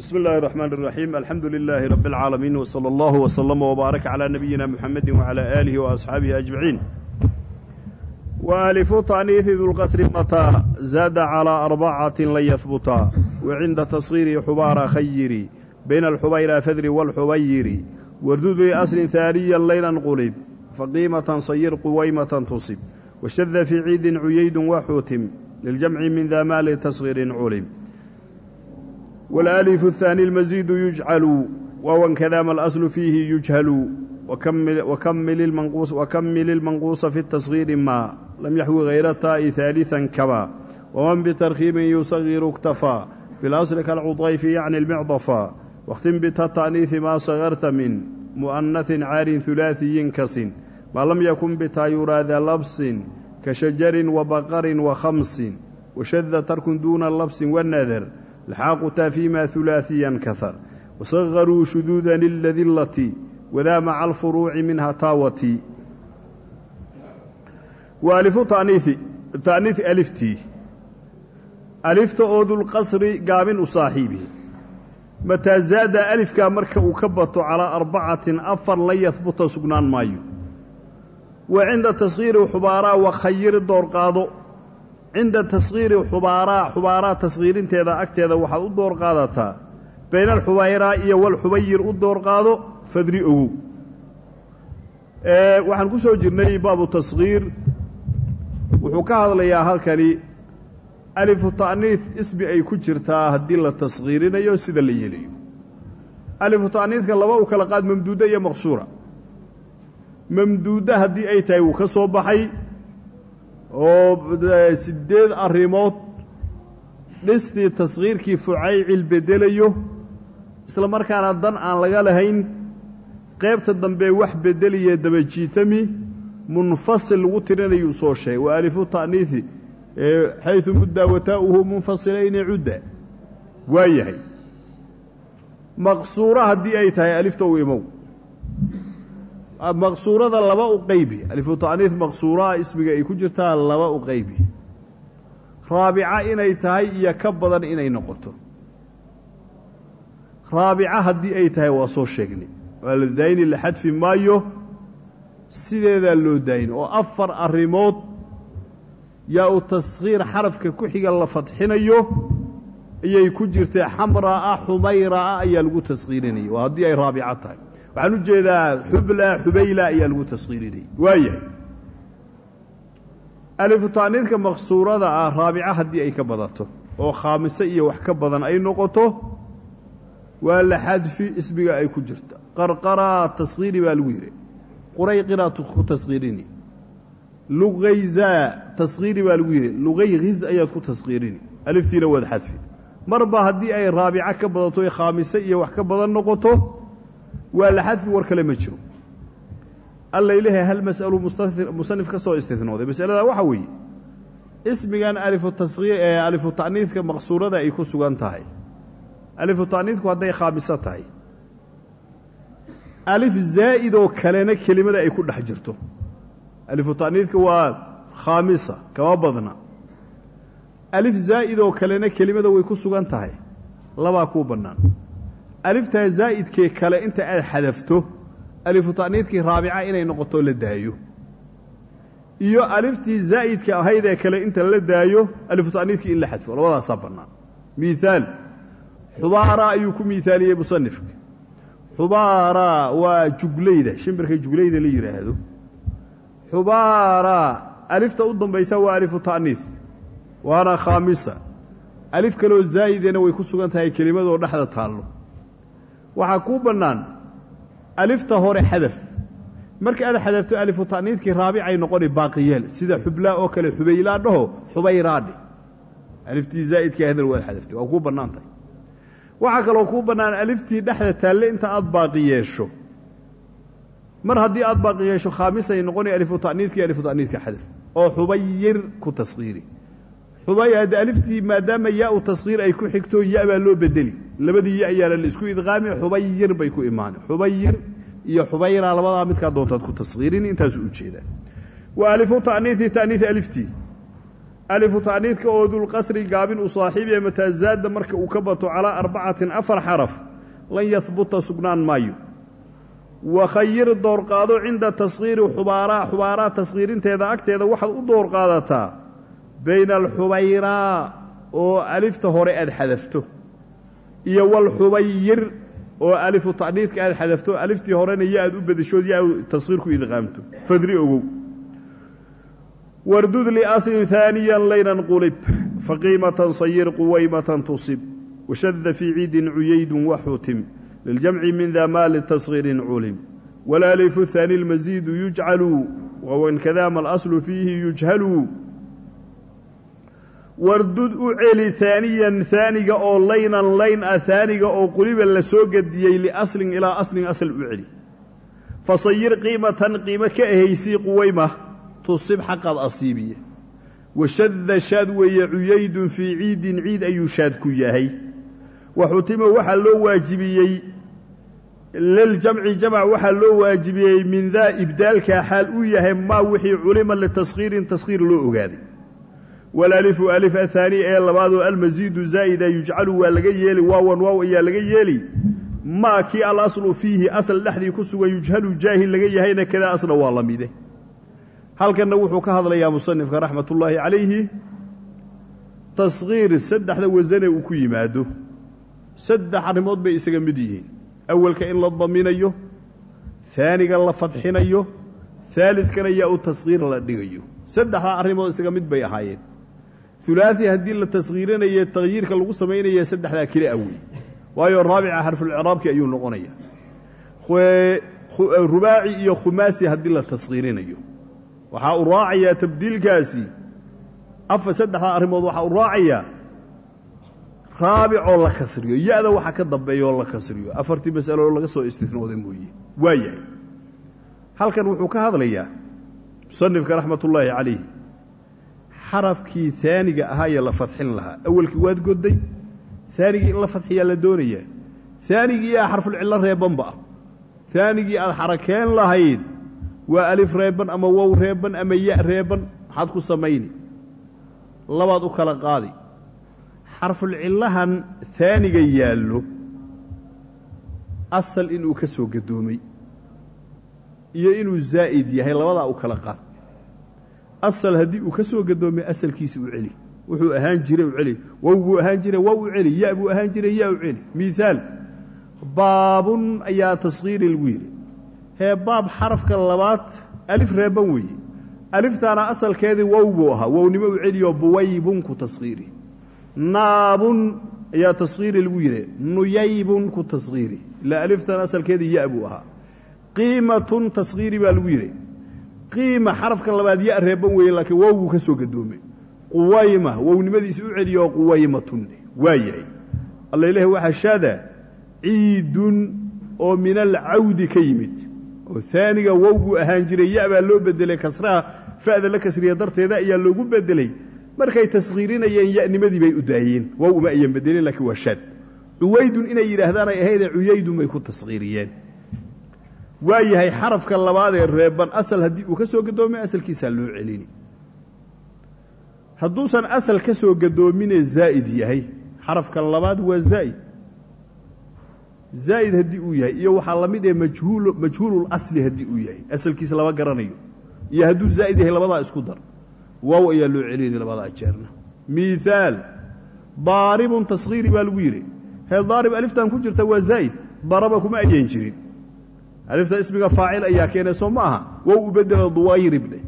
bsmi اllahi الرحmn الرaxيim alxamdu لilaahi rab اlcaalamiin wslى اllah wslma wbaarak عlى nabiyina mxamedi wعlى alihi وaصxaabihi أجmaciin waalifu taaniihi dulqasri mataa zaada calىa arbacatin lan yahbutaa wacinda tasgiiri xubaara khayiri bayna alxubayra fadri wاlxubayiri wardudi aslin haaniya laylan qulib faqiimatan sayir quwaymatan tusib washada fii ciidin cuyaydun waxuutim liljamci min da maali tasgiirin culim wاlأlifu الثaanي اlmasiidu yujcalu wawankadama alaslu fiihi yujhalu wakamil ilmanquusa fi الtasgiiri maa lam yaxwi hayra taa'i ثaaliثan kama waman bitarkiibin yusagiru اktafaa biاlasli kalcudayfi yacni اlmicdafaa wakhtim bita ta'niiثi maa sagarta min mu'anaثin caarin ثulaasiyin kasin maa lam yakun bitaa yuraada labsin ka shajarin wabaqarin wakhamsin washada tarkun duuna labsin wanadar lxaaqu taa fiima hulaasiyan kahar wasagaruu shuduudan iladillati wadaa maca alfuruuci minha taawati wa alifu taaniihi taaniih aliftii alifta oo dulqasri gaabin u saaxiibihi mataa zaada alifkaa marka uu ka bato calaa arbacatin afar la yahbuta sugnaan maayo wa cinda tasgiiri xubaaraa wakhayiri doorqaado cinda tasgiiri xubaaraa xubaaraa tasgiirinteeda agteeda waxaad u door qaadataa bayna alxubayraa iyo walxubayir u door qaado fadri ogow. Waxaan ku soo jirnay baabu tasgiir. Wuxuu ka hadlayaa halkani alifu ta'niis ismi ay ku jirtaa haddii la tasgiirinayo sida la yeelayo. Alifu ta'niiska laba u kala qaad mamduuda iyo maqsuura. Mamduuda haddii ay tahay wuu ka soo baxay oo siddeed arrimood dhistii tasgiirkii fucaycil bedelayo isla markaana dan aan laga lahayn qaybta dambe wax bedeliya dabajiitami munfasil lagu tirinayuu soo sheegay. Wa alifu ta'niisi xaydu muddaa wataa'uhu munfasilayni cudda. Waa yahay maqsuura haddii ay tahay alifta u imow maqsuurada laba u qaybi alifu ta'niis maqsuuraa ismiga ay ku jirtaa laba u qaybi raabica inay tahay iyo ka badan inay noqoto. Raabica haddii ay tahay waa soo sheegnay. Waa la daayni la xadfi maayo sideedaa loo daayin oo afar arrimood yaa u tasgiir xarafka ku xiga la fadxinayo ayay ku jirtay xamraa xumayraa ayaa lagu tasgiirinaya waa haddii ay raabica tahay waxaan u jeedaa xubla xubayla ayaa lagu tasgiirinayay waa yahay alifu taaniidka maqsuurada ah raabica haddii ay ka badato oo khaamise iyo wax ka badan ay noqoto waa la xadfi ismiga ay ku jirta. Qarqaraa tasgiiri baa lagu yidhi qurayqiraad ku tasgiirini luqayzaa tasgiiri baa lagu yidhi luqayhiz ayaad ku tasgiirini aliftiina waad xadfi. Marba haddii ay raabica ka badato ee khaamise iyo wax ka badan noqoto waa la xadfi war kale ma jiro. Alla ilahay hal mas'alu musanif ka soo istinooday masalada waxaa weeye ismigan alifu tasgiir ee alifu ta'niidka maqsuurada ay ku sugan tahay. Alifu ta'niidku hadday khaamiso tahay. Alif zaa'id oo kalena kelimada ay ku dhex jirto. Alifu ta'niidka waa khaamisa kama badna. Alif zaa'id oo kalena kelimada way ku sugan tahay. Labaa kuu bannaan aliftaa zaa'idkee kale inta aad xadafto alifu ta'niidkii raabica inay noqoto la daayo. Iyo aliftii zaa'idka ahaydee kale inta la daayo alifu ta'niidkii in la xadfo. Labadaasaa bannaan. Miiaal xubaara ayuu ku miaaliyey musanifka. Xubaara waa juglayda. Shimbirka juglayda la yidhaahdo xubaara alifta u dambaysa waa alifu ta'niid. Waana khaamisa. Alif kaloo zaa'idena way ku sugan tahay kelimadoo dhexda taallo waxaa kuu bannaan alifta hore xadaf. Marka aad xadafto alifu ta'niidkii raabicay noqoni baaqiyeel sida xublaa oo kale xubaylaa dhaho xubayraadhe aliftii zaa'idkii ahaydna waad xadaftay waa kuu bannaan tahay. Waxaa kaloo kuu bannaan aliftii dhexda taalle inta aad baaqi yeesho. Mar haddii aad baaqi yeesho khaamisay noqoni alifu ta'niidkii alifu ta'niidka xadaf. Oo xubayir ku tasqiiri. Xubay hadda aliftii maadaama yaa-u tasqiir ay ku xigto ya baa loo bedeli labadii ya ayaana la isku idqaami xubayir bay ku imaani xubayir iyo xubayra labadaa midkaa doontaad ku tasqiirin intaasu u jeedaa wa alifu ta'niii ta'niii aliftii alifu ta'niidka oo dulqasri gaabin u saaxiibaya mataa zaada marka uu ka bato calaa arbacatin afar xaraf lan yahbuta sugnaan maayo. Wakhayir doorqaado cinda taskhiiri xubaaraa taskhiirinteeda agteeda waxaad u doorqaadataa bayna alxubayraa oo alifta hore aad xadafto iyo walxubayir oo alifu ta'niidka aad xadafto aliftii horena yo aad u bedeshood yo aad taskhiir ku idqaamto. Fadri ogow. Wardud liaslin haaniyan laynan qulib faqiimatan sayir quwaymatan tusib. Washada fii ciidin cuyaydun waxutim liljamci min daa maali taskhiirin culim. Walaalifu haani lmasiidu yujcalu wawankadaama alaslu fiihi yujhalu wardud u celi haaniyan haaniga oo laynan layn ah haaniga oo quliba la soo gediyey liaslin ilaa aslin asal u celi. Fasayir qiimatan qiimo ka ahaysii quwayma tusib xaqaad asiibiya washadda shaad weeye cuyaydun fii ciidin ciid ayuu shaad ku yahay. Waxutima waxaa loo waajibiyey liljamci jamc waxaa loo waajibiyey min daa ibdaalkaa xaal uu yahay maa wixii culima litaskhiirin taskhiir loo ogaaday walaalifu alif ahaani ee labaadoo almasiidu zaa'ida yujcalu waa laga yeeli waawan waaw ayaa laga yeeli. Maa kii alaslu fiihi asal dhexdii ku sugan yujhalu jaahil laga yahayna kadaa asna waa la mide. Halkanna wuxuu ka hadlayaa musanifka raxmatullaahi calayhi taskhiir saddexda wasane uu ku yimaado. Saddex arrimood bay isaga mid yihiin. Awalka in la daminayo aaniga la fadxinayo aalidkana yaa u taskhiir la dhigayo. Saddexdaa arrimood isaga mid bay ahaayeen ulaai haddii la taskhiirinaye takhyiirka lagu samaynaya saddexdaa keli a wey waayo raabica xarfulciraabki ayuu noqonaya rubaaci iyo khumaasi haddii la taskhiirinayo waxaa u raacayaa tabdiilkaasi. Afa saddexdaa arrimood waxaa u raacayaa raabicoo la kasriyo. Ya-da waxa ka dambeeyaoo la kasriyo. Afartii masalooo laga soo istinooda mooye. Waa yahay halkan wuxuu ka hadlayaa musanifka raxmatullaahi calayhi xarafkii aaniga ahaayee la fadxin lahaa. Awalkii waad godday aanigii in la fadxiyaa la doonayaa. Aanigii aa xarfulcillo reebanba ah. Aanigii aad xarakeen lahayd waa alif reeban ama wow reeban ama ya reeban maxaad ku samayni. Labaad u kala qaadi. Xarfulcillahan aaniga yaallo asal inuu ka soo gadoomay iyo inuu zaa'id yahay labadaa u kala qaad asal haddii uu ka soo gadoomay asalkiisa u celi. Wuxuu ahaan jiray u celi. Wow buu ahaan jiray wow u celi. Ya buu ahaan jiray ya u celi. Miaal baabun ayaa taskhiiri lagu yidhi. Hee baab xarafka labaad alif reeban weeye aliftaana asalkeedii wow buu ahaa. Wownimo u celiyo buwaybun ku taskhiiri naabun ayaa taskhiiri lagu yidhi. Nuyaybun ku taskhiiri ilaa aliftan asalkeedii ya buu ahaa. Qiimatun taskhiiri baa lagu yidhi qiima xarafka labaad ya reeban weeye laakiin wow buu ka soo gadoomay quwayma wownimadiisa u celiyo quwaymatun. Waa yahay alla ilahi waxaa shaada ciidun oo min alcawdi ka yimid. Oo aaniga wow buu ahaan jiray ya baa loo bedelay kasraha fa'da la kasriya darteeda ayaa loogu bedelay. Markay taskhiirinayeen yanimadii bay u daayeen. Wow uma ayan bedelin laakiin waa shaad. Cuwaydun inay yidhaahdaan ay ahaydee cuyaydun bay ku taskhiiriyeen waa yahay xarafka labaadee reeban asal haddii uu ka soo gadoomay asalkiisaa loo celini. Hadduusan asal ka soo gadoominee zaa'id yahay. Xarafka labaad waa zaa'id. Zaa'id haddii uu yahay iyo waxaa la mid ee majhuululasli haddii uu yahay. Asalkiisa lama garanayo. Iyo hadduu zaa'id yahay labadaa isku dar. Waaw ayaa loo celini labadaa jeerna. Miaal daaribun taskhiiri baa lagu yidhi hee daarib aliftan ku jirta waa zaa'id. Daraba kuma ayeen jirin alifta ismiga faacil ayaa keenay soo ma aha? Wow u bedelo duwayribne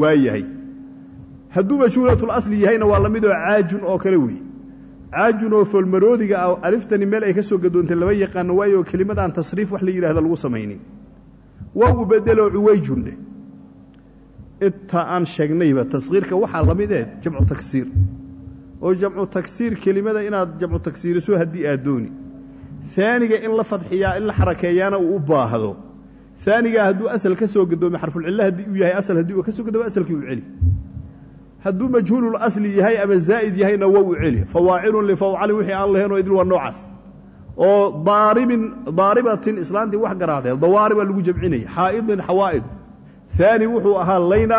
waa yahay hadduu majhuulatlasli yahayna waa la midoo caajun oo kale weeye. Caajun oo foolmaroodiga ah aliftani meel ay ka soo gadoontay lama yaqaano waayo kelimadaan tasriif wax la yidhahda lagu samaynin. Wow u bedelo cuwayjunne inta aan sheegnayba taskhiirka waxaa la mid eh jamcu tagsiir oo jamcu tagsiir kelimada inaad jamcu tagsiiriso haddii aad dooni aaniga in la fadxiyaa in la xarakeeyaana uu u baahdo. Aanigaa hadduu asal ka soo gadoomay xarfulcilla haddii uu yahay asal haddii uu ka soo gadoomo asalkii u celi. Hadduu majhuululasli yahay ama zaa'id yahayna wow u celi. Fawaacilun lifawcalin wixii aan lahaynoo idil waa noocaas. Oo daaribin daaribatin islaantii wax garaacdee dawaaribaa lagu jamcinaya xaa'idin xawaa'id. Aani wuxuu ahaa layn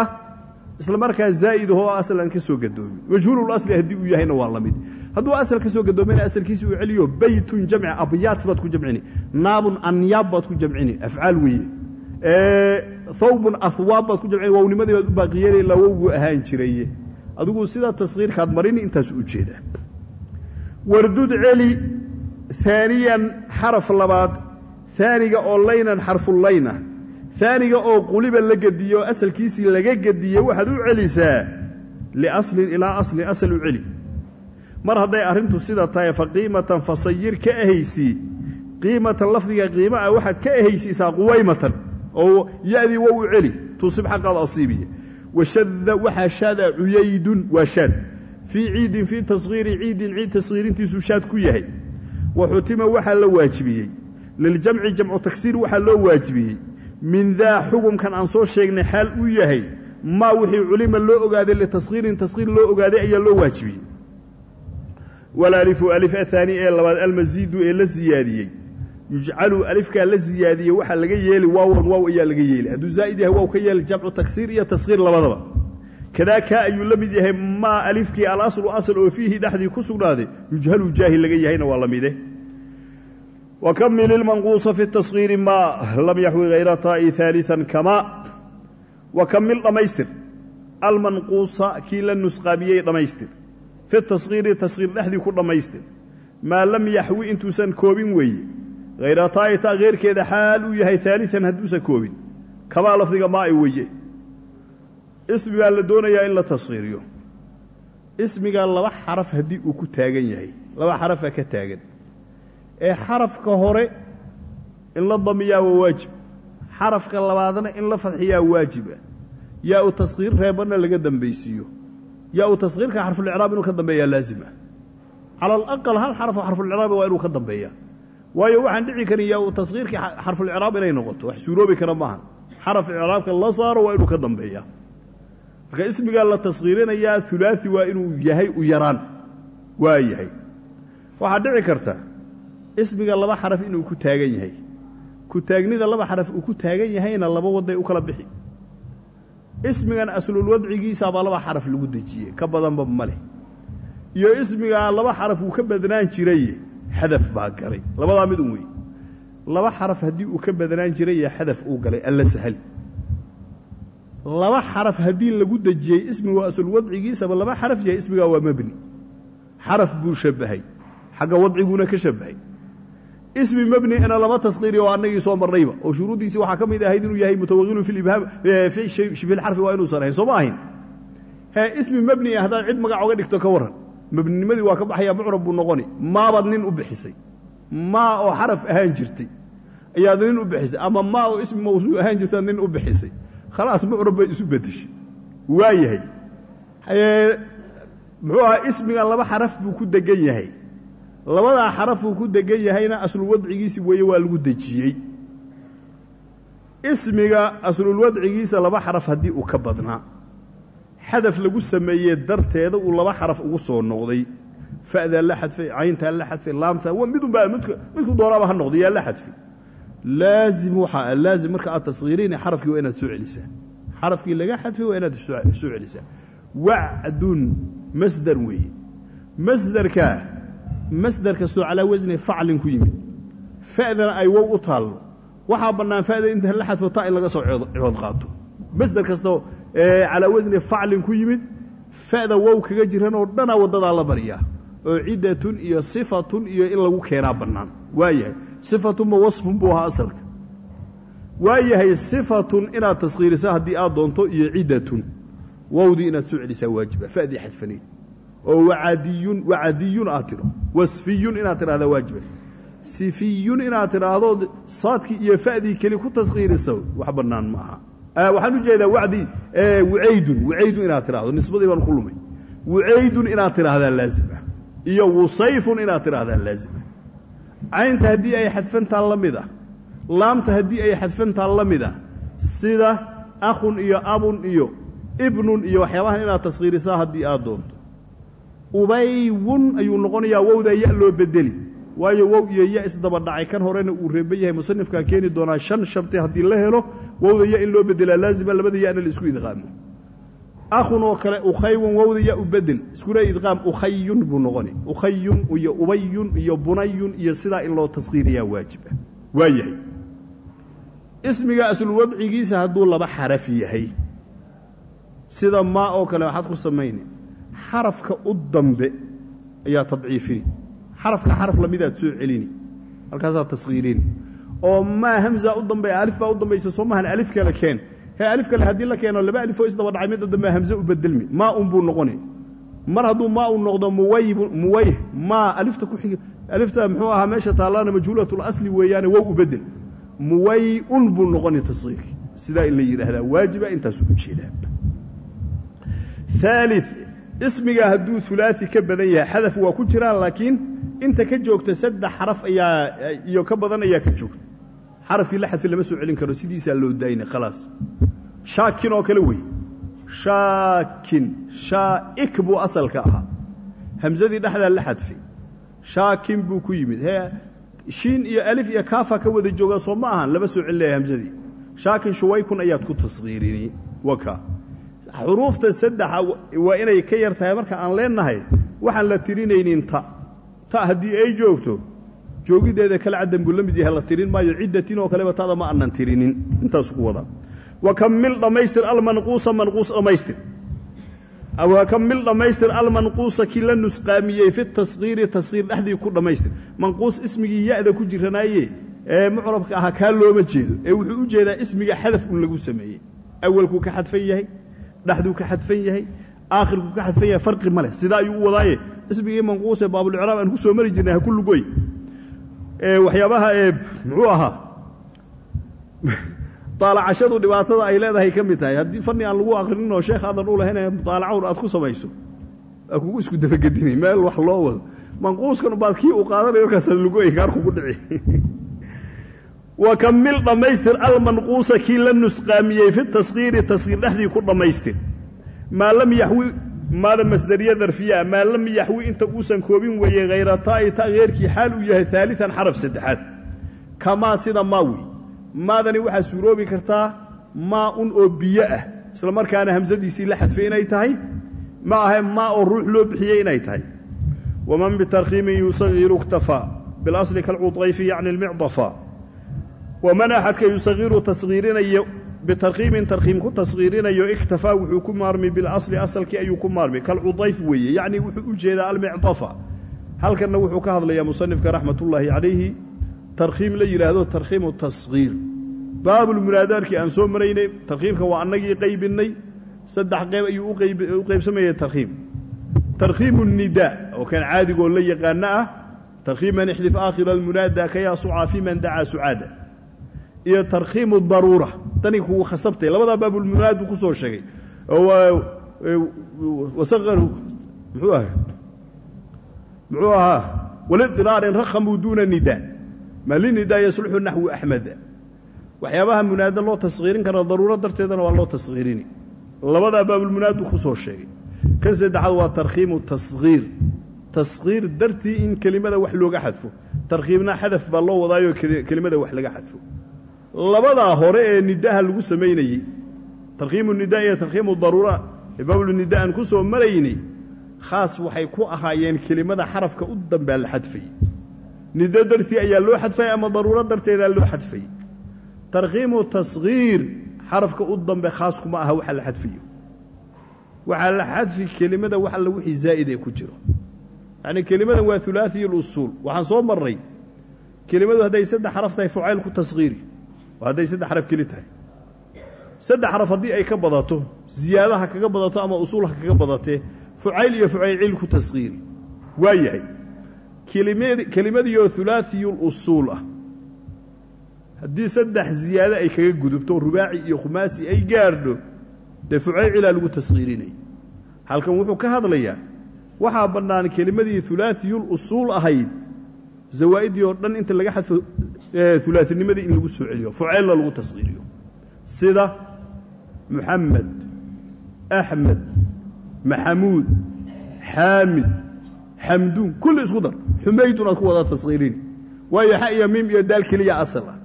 isla markaa zaa'id ahoo asal ka soo gadoomin majhuululasli haddii uu yahayna waa la mid hadduu asal ka soo gadoomina asalkiisi uu celiyo baytun jamci abyaat baad ku jamcini naabun anyaab baad ku jamcini afcaal weeye. Thawbun ahwaab baad ku jamcini wownimadii baad u baaqiyeelay ilaa wowguu ahaan jiraye adigu sidaa taskhiirkaad marini intaas u jeedaa wardud celi aaniyan xaraf labaad aaniga oo laynan xarfulayna aaniga oo quliba la gediye oo asalkiisii laga gediye waxaad u celisaa liaslin ilaa aslin asal u celi mar hadday arrintu sida tahay fa qiimatan fasayir ka ahaysii qiimatan lafdiga qiima ah waxaad ka ahaysiisaa quwaymatan oo yadii wow u celi. Tuusib xaqaad asiibiya washada waxaa shaada cuyaydun waa shaad. Fii ciidin fii tashiiri ciidin ciid tashiirintiisuu shaad ku yahay. Wa xutima waxaa la waajibiyey. Liljamci jamcu tagsiir waxaa loo waajibiyey. Min daa xukumkan aan soo sheegnay xaal uu yahay. Maa wixii culima loo ogaaday litashiirin tashiir loo ogaaday ayaa loo waajibiyey walalifu alif ahaani ee labaad almasiidu ee la siyaadiyey yujcalu alifkaa la siyaadiyey waxaa laga yeeli waawan waaw ayaa laga yeeli. Hadduu zaa'id yahay waaw ka yeeli. Jamcu tagsiir iyo taskhiir labadaba. Kadaa kaa ayuu la mid yahay maa alifkii alaslu asal oo fiihi dhexdii ku sugnaaday. Yujhalu jaahil laga yahayna waa la mide wakamil ilmanquusa fi taskhiiri maa lam yaxwi hayra taa'i aalian kama. Wakamil dhammaystir almanquusa kii la nusqaamiyey dhammaystir fi taskhiiri taskhiir dhexdii ku dhammaystir. Maa lam yaxwi intuusan koobin weeye. Hayra taa'ita keyrkeeda xaal uu yahay aalian hadduusan koobin. Kamaa lafdiga maa'i weeye. Ismi baa la doonayaa in la taskhiiriyo ismiga laba xaraf haddii uu ku taagan yahay laba xarafa ka taagan. Ee xarafka hore in la damiyaa waa waajib. Xarafka labaadna in la fadxiyaa waajiba. Yaa u taskhiir reebanna laga dambaysiiyo yaa u taskhiirka xarfulicraab inuu ka dambeeyaa laazima. Cala alaqal hal xarafoo xarfulicraabi waa inuu ka dambeeyaa. Waayo waxaan dhici karin yaa u taskhiirkii xarfulicraab inay noqoto. Wax suuroobi kara maahan xaraf icraabka la saaro waa inuu ka dambeeyaa. Marka ismigaa la taskhiirinayaa ulaai waa inuu yahay u yaraan. Waa yahay. Waxaa dhici karta ismiga laba xaraf inuu ku taagan yahay. Ku taagnida laba xaraf uu ku taagan yahayna laba waday u kala bixi ismigan aslulwadcigiisaabaa laba xaraf lagu dejiyey ka badanba ma leh. Iyo ismigaa laba xaraf uu ka badnaan jiraye xadaf baa galay. Labadaa mid un wey. Laba xaraf haddii uu ka badnaan jiraye xadaf uu galay alla sahali laba xaraf haddii lagu dejiyey ismigu aslulwadcigiisaba laba xaraf yahay ismigaa waa mabni. Xaraf buu shabbahay. Xagga wadciguna ka shabbahay ismi mabni ina lama taskhiiriyo oo annagii soo marnayba. Oo shuruuddiisii waxaa ka mid ahayd inuu yahay libhaam filxarfi waa inuusan ahayn soo ma ahayn? He ismi mabni ah haddaad cid magac oga dhigto ka warran. Mabninimadii waa ka baxaya mucrab buu noqoni. Maabaad nin u bixisay. Maa oo xaraf ahaan jirtay. Ayaad nin u bixisay. Ama maa oo ismi mawsuul ahaan jirtaad nin u bixisay. Khalaas mucrab bay isu bedeshay waa muxuu ahaa ismigan laba xaraf buu ku degan yahay labadaa xarafuu ku degan yahayna aslulwadcigiisi weeye waa lagu dejiyey. Ismiga aslulwadcigiisa laba xaraf haddii uu ka badnaa. Xadaf lagu sameeyey darteeda uu laba xaraf ugu soo noqday. Fa'daa la xadfay cayntaa la xadfay laamtaa midunbaa midku doonaaba ha noqday yaa la xadfay laazim waxaa laazim marka aad taskhiirina xarafkii waa inaad soo celisaa. Xarafkii laga xadfay waa inaad soo celisaa. Wacdun masdar weeye. Masdarkaa masdar kastoo calaa wasni faclin ku yimid. Fa'dana ay wow u taallo. Waxaa bannaan fa'da inta la xadfo ta in laga soo cood qaato. Masdar kastoo calaa wasni faclin ku yimid fa'da wow kaga jiran oo dhanaa waddadaa la baryaa oo ciddatun iyo sifatun iyo in lagu keenaa bannaan. Waa yahay sifatunma wasfun buu ahaa asalka. Waa yahay sifatun inaad taskhiirisaa haddii aad doonto iyo ciddatun. Wowdii inaad soo celisaa waajiba fa'dii xadfanayd oo wacadiyun wacadiyun aad tidho wasfiyun inaad tidhahdaa waajiba sifiyun inaad tidhaahdo saadkii iyo fa'dii keli ku taskhiirisa wax bannaan ma aha. Waxaan u jeedaa wacdi wucaydun wucaydun inaad tidhahdo nisbadii baan ku lumay. Wucaydun inaad tidhaahdaa laazima iyo wusayfun inaad tidhaahdaa laazima. Caynta haddii ay xadfantaa la mid ah laamta haddii ay xadfantaa la mid ah sida akhun iyo abun iyo ibnun iyo waxyaabahan inaad taskhiirisaa haddii aad doonto ubaywun ayuu noqonayaa wowdaa ya loo bedeli. Waayo wow iyo ya isdaba dhacay kan horena uu reeban yahay musanifkaa keeni doonaa shan sharti haddii la helo wowda ya in loo bedelaa laazima labada yana la isku idqaamo. Akhun oo kale ukhaywun wowda ya u bedel iskuna idqaam ukhayun buu noqoni. Ukhayun iyo ubayun iyo bunayun iyo sidaa in loo taskiiriyaa waajiba waa yahay. Ismiga aslulwadcigiisa hadduu laba xaraf yahay. Sida maa oo kale waxaad ku samayni xarafka u dambe ayaa tadciifini. Xarafka xaraf lamidaad soo celini. Halkaasaa taskiirini oo maa hamza u dambe alif baa u dambaysa soo maahan alif kale keen. He alif kale haddii la keeno laba alifoo isdaba dhacay midda dambe hamze u bedelmi maa un buu noqoni mar hadduu maa uu noqdo muwayh maa alifta ku xig alifta muxuu ahaa meesha taallaana majhuulatul asli weeyaane wow u bedel muway-un buu noqoni tasqiirkii sidaa in la yidhaahdaa waajiba intaasu u jeedaa ismiga hadduu ulaai ka badan yahay xadaf waa ku jiraan laakiin inta ka joogta saddex xaraf ayaa iyo ka badan ayaa ka joogta. Xarafkii la xadfi lama soo celin karo sidiisaa loo daayna khalaas. Shaakin oo kale wey shaakin shaa'ik buu asalka ahaa. Hamsadii dhexdaa la xadfay. Shaakin buu ku yimid. He shiin iyo alif iyo kaafa ka wada jooga soo ma ahan lama soo celinaya hamsadii shaakin shuwaykun ayaad ku tasqiirini waka xuruufta saddexa waa inay ka yar tahay marka aan leenahay waxaan la tirinaynin ta ta haddii ay joogto joogiddeeda kale cadamku la mid yahay la tirin maayo ciddatin oo kaleba tada ma aanan tirinin. Intaas ku wada. Wakamil dhammaystir almanquusa manquus dhammaystir wakamil dhammaystir almanquusa kii la nusqaamiyey fi taskiiri taskiir dhexdii ku dhammaystir manquus ismigii ya-da ku jiranaaye ee mucrabka ahaa kaa looma jeedo. Ee wuxuu u jeedaa ismiga xadaf un lagu sameeyey. Awalkuu ka xadfan yahay dhexduu ka xadfan yahay aakhirkuu ka xadfan yahay farqi ma leh. Sidaa ayuu u wadaaye. Ismigii manquusee baabulcraab aan ku soo mari jirnay ha ku lugoy. Waxyaabaha ee muxuu ahaa? Mutaalacashadu dhibaatada ay leedahay ka mid tahay. Haddii fanni aan lagu akrinin oo sheekh aadan u lahayn mutaalacawn aad ku samayso. Aa kugu isku dabagedinay meel wax loo wado. Manquuskan baad kii uu qaadanay markaasaad lugoy gaar kugu dhici wakamil dhammaystir almanquusa kii la nusqaamiyey fi taskiiri taskiir dhexdii ku dhammaystir maa lam yaxwi maada masdariya darfiya maa lam yaxwi inta uusan koobin weeye hayra taa'i ta heerkii xaal uu yahay aalian xaraf saddexaad. Kamaa sida maawi maadani waxaa suuroobi kartaa maa un oo biyo ah. Isla markaana hamsadiisii la xadfay inay tahay ma ahe maa oo ruux loo bixiyey inay tahay. Waman bitarkiimin yusagiru iktafaa bilasli kalcudayfi yacni lmicdafa waman axadka yusagiru tasgiirinayo bitarkiimin tarkiim ku tasgiirinayo iktafaa wuxuu ku maarmi bilasli asalkii ayuu ku maarmi. Kalcudayf weeye yacni wuxuu u jeedaa almicdafa halkanna wuxuu ka hadlayaa musanifka raxmatullaahi calayhi tarkiim la yidhaahdo tarkiimu tasgiir. Baabulmunaadaarkii aan soo maraynay tarkiimka waa annagii qaybinnay saddex qayb ayuu u qaybsamayay tarkiim tarkiimu nidaa oo kan caadigoo la yaqaano ah tarkiiman ixdif aakhira almunaada kayaa sucaa fi man dacaa sucaada iyo tarkiimu daruura. Dani kugu khasabtay. Labadaa baabulmunaadu ku soo sheegay. Muxuu ahaa? Muxuu ahaa? Walidiraarin rakhamuu duuna nidaa ma linidaa yasluxu naxwu axmeda waxyaabaha munaado loo taskiirin kara daruuro darteedana waa loo taskiirini labadaa baabulmunaadu ku soo sheegay. Kan saddexaad waa tarkhiimu taskiir taskiir dartii in kelimada wax looga xadfo. Tarkiibna xadaf baa loo wadaayo kelimada wax laga xadfo labadaa hore ee nidaha lagu samaynayey. Tarkiimu nida iyo tarkiimu daruura ee baabulnida aan ku soo maraynay khaas waxay ku ahaayeen kelimada xarafka u dambaa la xadfayey nido dartii ayaa loo xadfaya ama daruuro darteedaa loo xadfayey tarkiimu taskiir xarafka u dambe khaas kuma aha waxa la xadfiyo. Waxaa la xadfi kelimada wax alla wixii zaa'id ee ku jiro. Yacnii kelimadan waa ulaaiy اlusuul waxaan soo marnay kelimadu hadday saddex xaraf fucayl ku taskiiri waa hadday saddex xaraf keli tahay. Saddex xaraf haddii ay ka badato ziyaadaha kaga badato ama usuulha kaga badatee fucayl iyo fucaycil ku taskiiri waa yahay. Kelimadiioo ulaaiyu lusuul ah. Haddii saddex ziyaado ay kaga gudubto rubaaci iyo khumaasi ay gaadho dee fucaycilaa lagu taskiirinaya halkan wuxuu ka hadlayaa waxaa bannaan kelimadii ulaaiyu-lusuul ahayd zawaa'idii oo dhan inta laga xadfo ulaatinimadii in lagu soo celiyo fuceylna lagu taskiiriyo sida muxamed axmed maxamuud xaamid xamduun kulli isku dar. Xumaydun aad ku wada taskiirini waayo xa iyo miim iyo daal keliya asal ah.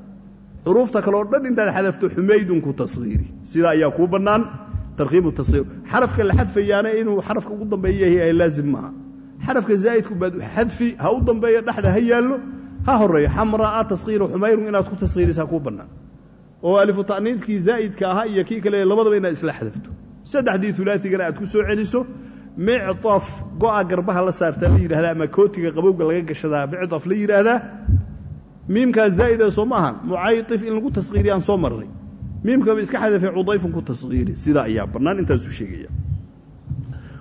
Xuruufta kale oo dhan intaad xadafto xumaydun ku taskiiri sidaa ayaa kuu bannaan. Tarkiibu tashiir xarafka la xadfayaana inuu xarafka ugu dambeeya yahay laazim maaha. Xarafka zaa'idku baad xadfi ha u dambeeyo dhexda ha yaallo ha horeeyo xamraa taskiiru xumayrun inaad ku taskiirisaa kuu bannaan. Oo alifu ta'niidkii zaa'idka ahaa iyo kii kale labadaba inaad isla xadafto. Saddexdii ulaaigana aad ku soo celiso micaf go'a garbaha la saartaa la yidhahdaa ama kootiga qabowga laga gashadaa micaf la yidhaahdaa miimkaa zaa'ida soo ma ahan mucayif in lagu taskiiriyaan soo marray. Miimkaba iska xadafay cudayfun ku taskiiri sidaa ayaa bannaan intaasu sheegaya.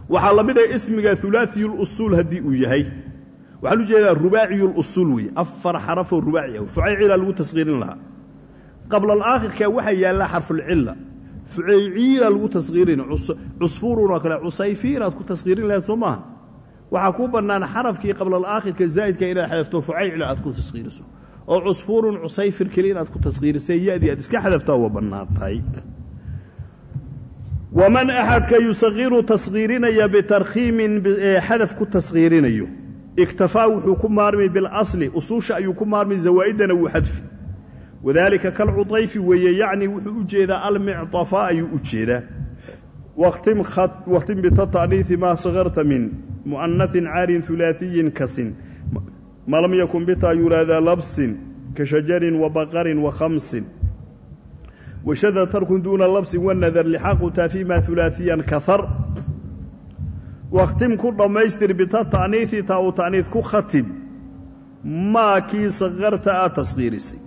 Waxaa la mid ah ismiga ulaaiulusuul haddii uu yahay waxaan u jeedaa rubaaciyulusuul weeye afar xarafoo rubaaci ah lagu taskiirin lahaa. Qabla alaakhirka waxaa yaallaa xarfulcilla fucayciila lagu taskiirin cusfuurun kale cusayfiin aad ku taskiirin lahayd soo maaha. Waxaa kuu bannaan xarafkii qabla alaakhirka zaa'idka inaad xadafto fucaycila aad ku taskiiriso oo cusfuurun cusayfir keli inaad ku taskiirisay yadii aad iska xadaftaa waa bannaan tahay. Waman axadka yusakiru taskiirinaya bitarkhiimin xadaf ku taskiirinayo iktafaa wuxuu ku maarmi bilasli usuusha ayuu ku maarmi zawaa'idana wuu xadfi wadaalika kalcudayfi weeye yacni wuxuu u jeedaa almicطafa ayuu u jeedaa wakhtim bitata'niisi maa sakarta min mu'anaثin caarin ulaaiyin kasin ma lam yakun bitaa yuraada labsin ka shajarin wabaqarin wakhamsin washada tarkun duuna labsin wanadar lixaqu taafima ulaaiyan kahar wakhtim ku dhammaystir bita ta'niisi taa uu ta'niis ku khatib. Maa kii sakarta aad taskiirisay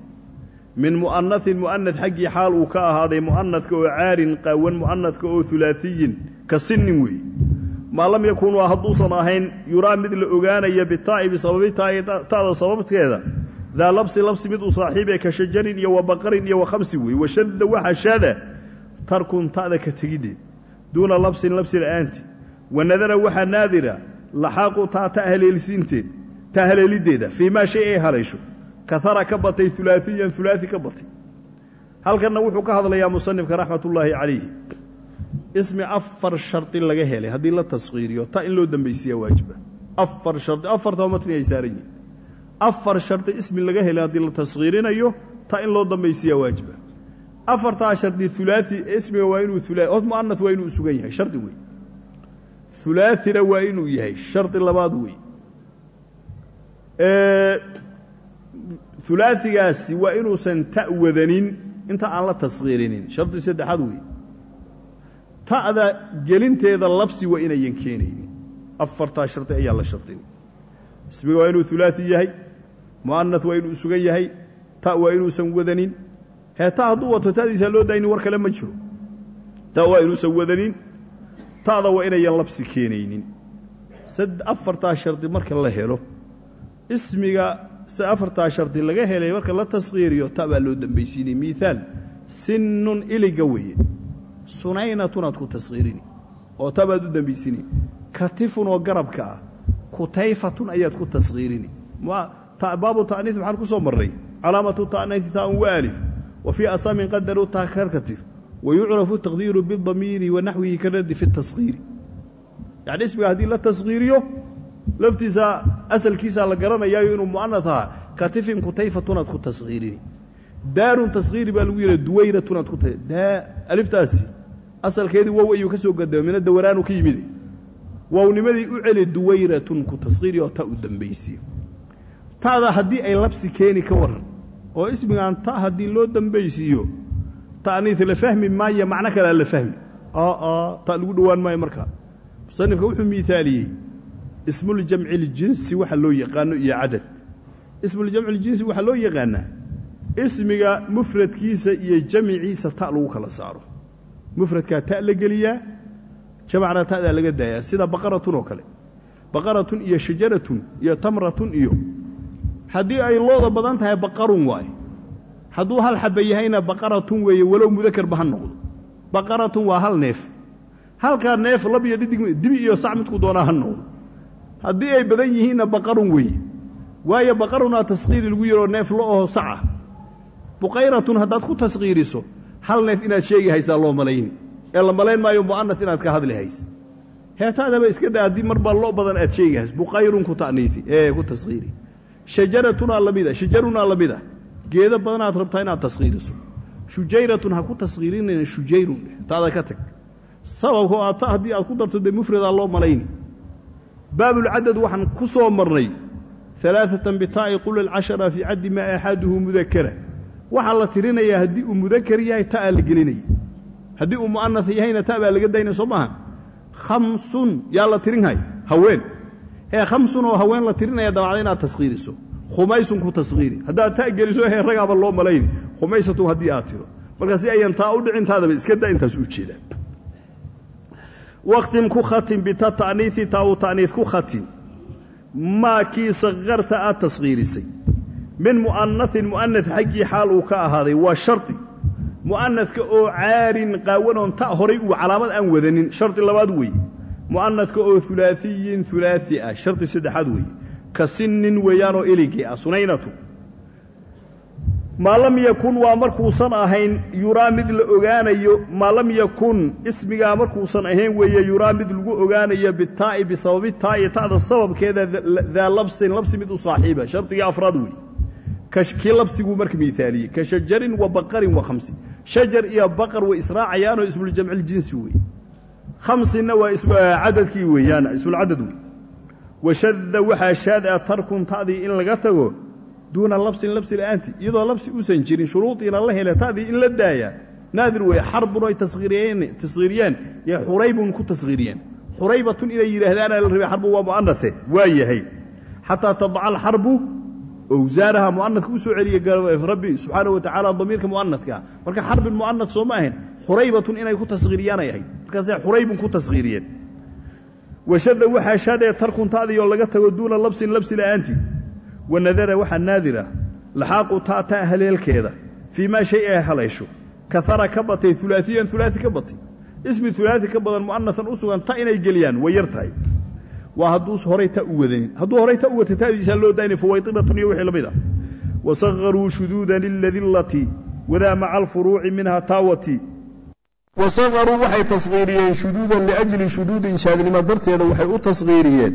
min mu'anaثin mu'anad xaggii xaal uu ka ahaaday mu'anadka oo caarin qaawan mu'anadka oo ulaaiyin ka sinnin weeye maa lam yakun waa hadduusan ahayn yuraa mid la ogaanaya bitaa'i bisababi ta'da sababteeda daa labsi labsi mid u saaxiibee ka shajarin iyo wa baqarin iyo wa khamsi weeye washadda waxa shaada tarkun ta'da ka tegiddeed duuna labsin labsi la'aanti wanadara waxaa naadira laxaaqu taa ta haleelsiinteed ta haleeliddeeda shay ay haleysho kahara ka batay ulaaiyan ulaai ka batay. Halkanna wuxuu ka hadlayaa musanifka raxmatullaahi calayhi ismi afar shardi laga helay haddii la taskiiriyo ta in loo dambaysiiya waajiba. Afar shari afartaba matni ay saaran yihiin afar shardi ismi laga helay haddii la taskiirinayo ta in loo dambaysiiya waajiba. Afartaa shardi ulaai ismiga waa inuu mu'ana waa inuu sugan yahay shardi wey ulaaina waa inuu yahay shardi labaad wey ulaaigaasi waa inuusan ta wadanin inta aan la taskiirinin shardi saddexaad wey ta'da gelinteeda labsi waa inayan keenaynin afartaa shardi ayaa la shardini ismiga waa inuu ulaai yahay mu'ana waa inuu sugan yahay ta waa inuusan wadanin. Hee ta hadduu wato ta'diisaa loo daynin war kale ma jiro. Ta waa inuusan wadanin ta'da waa inayan labsi keenaynin. Afartaa shardi marka la helo ismiga se afartaa shardi laga helay marka la taskiiriyo ta baa loo dambaysiinay. Miaal sinnun iliga weeye. Sunaynatun aad ku taskiirini oo ta baad u dambaysiini katifun oo garabka ah kutayfatun ayaad ku taskiirini baabu ta'niis maxaan ku soo marray? Calaamatu ta'niisi taa'un wa alif wa fii asaamin qadaru taa karkatif wa yucrafu taqdiiru bidamiiri wa naxwihi karadi fi taskiiri yacni ismiga haddii la taskiiriyo laftiisa asalkiisaa la garanayaayo inuu mu'ana ahaa katifin kutayfatunaad ku taskiirini daarun taskiiri baa lagu yidha duwayratunaad ku aliftaasi asalkeedii wow ayuu ka soo gadama mina dawaraanu ka yimide wownimadii u celi duwayratun ku taskiiri oo ta u dambaysiyo ta'da haddii ay labsi keeni ka waran oo ismigaan ta haddii loo dambaysiiyo ta'niis la fahmi maayo macno kalea la fahmi. Ta lagu dhowaan maayo markaa musanifka wuxuu miaaliyey ismuljamci اljinsi waxa loo yaqaano iyo cadad. Ismuljamci اljinsi waxaa loo yaqaanaa ismiga mufradkiisa iyo jamciisa ta lagu kala saaro. Mufradkaa ta la geliyaa jamacna ta'daa laga daayaa. Sida baqaratun oo kale. Baqaratun iyo shajaratun iyo tamratun iyo. Haddii ay looda badan tahay baqarun waaye hadduu hal xaba yahayna baqaratun weeye walow mudakarba ha noqdo. Baqaratun waa hal neef. Halkaa neef lab iyo dhidig dibi iyo sac midku doonaa ha noqdo. Haddii ay badan yihiinna baqarun weeye. Waayo baqarunaa taskiiri lagu yidhoo neef lo oho saca. Buqayratun haddaad ku taskiiriso hal neef inaad sheegi haysaa loo malayni. Ee la malayn maayo mu'anas inaad ka hadli haysa. Heetaadaba iska daa haddii mar baa lo badan aad sheegi haysa. Buqayrun ku ta'niisi ee ku taskiiri shajaratunaa lamida shajarunaa lamida geedo badanaad rabtaa inaad taskiiriso shujayratun ha ku taskiirinayna shujayrun taada ka tag. Sababka oo ta haddii aad ku darto dee mufradaa loo malayni. Baabulcadad waxaan ku soo marnay. Alaaatan bitaa'i qul alcashara fii caddi maa axaduhu mudakara waxaa la tirinayaa haddii uu mudakar yahay ta'aa la gelinaya haddii uu mu'anas yahayna ta baa laga daynaya soo maaha? Khamsun yaa la tirinhay? Haween. Hee khamsun oo haween la tirinaya dabacda inaad taskhiiriso khumaysun ku taskhiiri haddaad ta geliso hee ragaaba loo malayni khumaysatu haddii aad marka si ayan taa u dhicintaadaba iska da intaas u jeedaan wakhtim ku khatim bita ta'niisi taa uu ta'niis ku khatim. Maa kii sakarta aad taskhiirisay min mu'anasin mu'anas xaggii xaal uu ka ahaaday waa shardi mu'anaska oo caarin qaawanoon ta horay uu calaamad aan wadanin shardi labaad weeye. Mu'anaska oo ulaaiyin ulaai ah shardi saddexaad weeye ka sinnin weeyaanoo eligii ah sunaynatu. Maa lam yakun waa markuusan ahayn yuraa mid la ogaanayo. Maa lam yakun ismigaa markuusan ahayn weeye yuraa mid lagu ogaanayo bitaa'i bisababi taa'i ta'da sababkeeda daa labsin labsi mid u saaxiiba. Shardigii afraad weeye. Kii labsiguu marka miaaliyey ka shajarin wa baqarin wa khamsin shajar iyo baqar way israacayaanoo ismuljamciljinsi weeye. Khamsinna waa cadadkii weeyaan ismulcadad wey washadda waxaa shaad ah tarkun ta'dii in laga tago duuna labsin labsi la'aanti iyadoo labsi uusan jirin shuruudiina la hele ta'dii in la daaya. Naadir weeye xarbun oy tashiiriyeen yo xuraybun ku tashiiriyeen xuraybatun inay yidhaahdaana la rabay xarbu waa mu'anase waa yahay. Xataa tadaca alxarbu owsaaraha mu'anaska u celiya rabbi subxaana wa tacaala damiirka mu'anaska marka xarbin mu'anas soo ma ahayn xuraybatun inay ku tashiiriyaanay ahayd. Markaasay xuraybun ku tashiiriyeen washadda waxaa shaadee tarkun ta'dii oo laga tago duuna labsin labsi la'aanti. Wanadara waxaa naadira laxaaqu taa taa haleelkeeda fii maa shay ay halaysho kaara ka batay ulaaiyan ulaai ka batay. Ismi ulaai ka badan mu'anasan u sugan ta inay geliyaan way yar tahay. Waa hadduu horay ta u wadanin hadduu horay ta u wata ta'diisaa loo daynay fawaytibatun iyo wixii la mid ah. Wasaharuu shuduudan liladillati wadaa maca alfuruuci minha taawati wasaharuu waxay tashiiriyeen shuduudan liajli shuduudin shaadnimo darteeda waxay u tashiiriyeen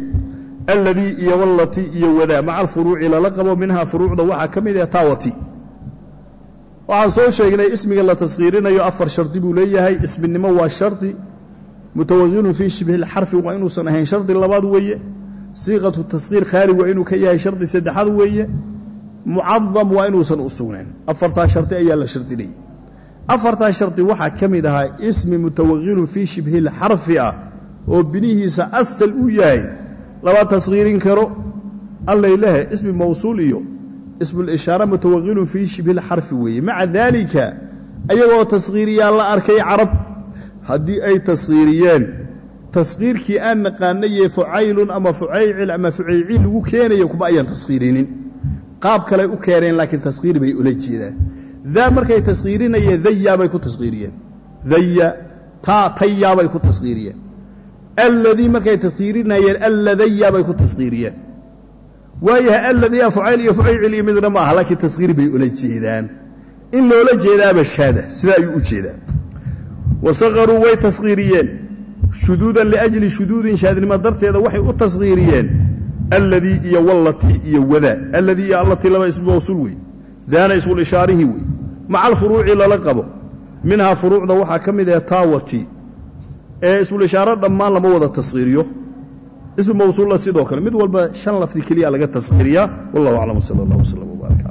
alladii iyo wallati iyo wadaa maca alfuruuci lala qabo minhaa furuucda waxaa ka mid ah taawati. Waxaan soo sheegnay ismiga la taskhiirinayo afar shardi buu leeyahay isminimo waa shardi mutawaqinun fii shibhi lxarfi waa inuusan ahayn shardi labaad weeye. Siiqatu taskhiir khaali waa inuu ka yahay shardi saddexaad weeye. Mucadam waa inuusan u sugnayn. Afartaa shardi ayaa la shardinayay afartaa shardi waxaa ka mid ahaa ismi mutawaqinun fii shibhi lxarfi ah oo binihiisa asal uu yahay. Lama taskhiirin karo allaylehe ismi mawsuul iyo ismulishaara mutawaqinun fii shibhi lxarfi weeye. Maca daalika ayagoo taskhiiriyaa la arkay carab haddii ay taskhiiriyeen taskhiirkii aan naqaanayee fucaylun ama fucaycil ama fucayciil lagu keenayo kuma ayaan taskhiirinin qaab kaley u keeneen laakiin taskhiir bay ula jeedaan daa markay taskhiirinayeen dayaabay ku taskhiiriyeen daya taa tayaabay ku taskhiiriyeen alladii markay taskhiirinayeen alladayaabay ku taskhiiriyeen waayahay alladiia fucayl iyo fucaycil iyo midna ma laakiin taskhiir bay ula jeedaan. In loola jeedaaba shaada sidaa ayuu u jeedaa. Wasakaruu way taskhiiriyeen shuduudan liajli shuduudin shaadnimo darteeda waxay u taskhiiriyeen alladii iyo wallatii iyo wadaa alladii iyo allatii laba ismu mawsuul wey. Daana ismulishaarihi wey maca alfuruuci lala qabo. Minhaa furuucda waxaa ka mid ah taawati ee ismulishaaro dhammaan lama wada taskhiiriyo ismu mawsuulla sidoo kale. Mid walba shan lafdi keliya laga taskhiiriyaa wallahu aclam sala allah wslam wbaarak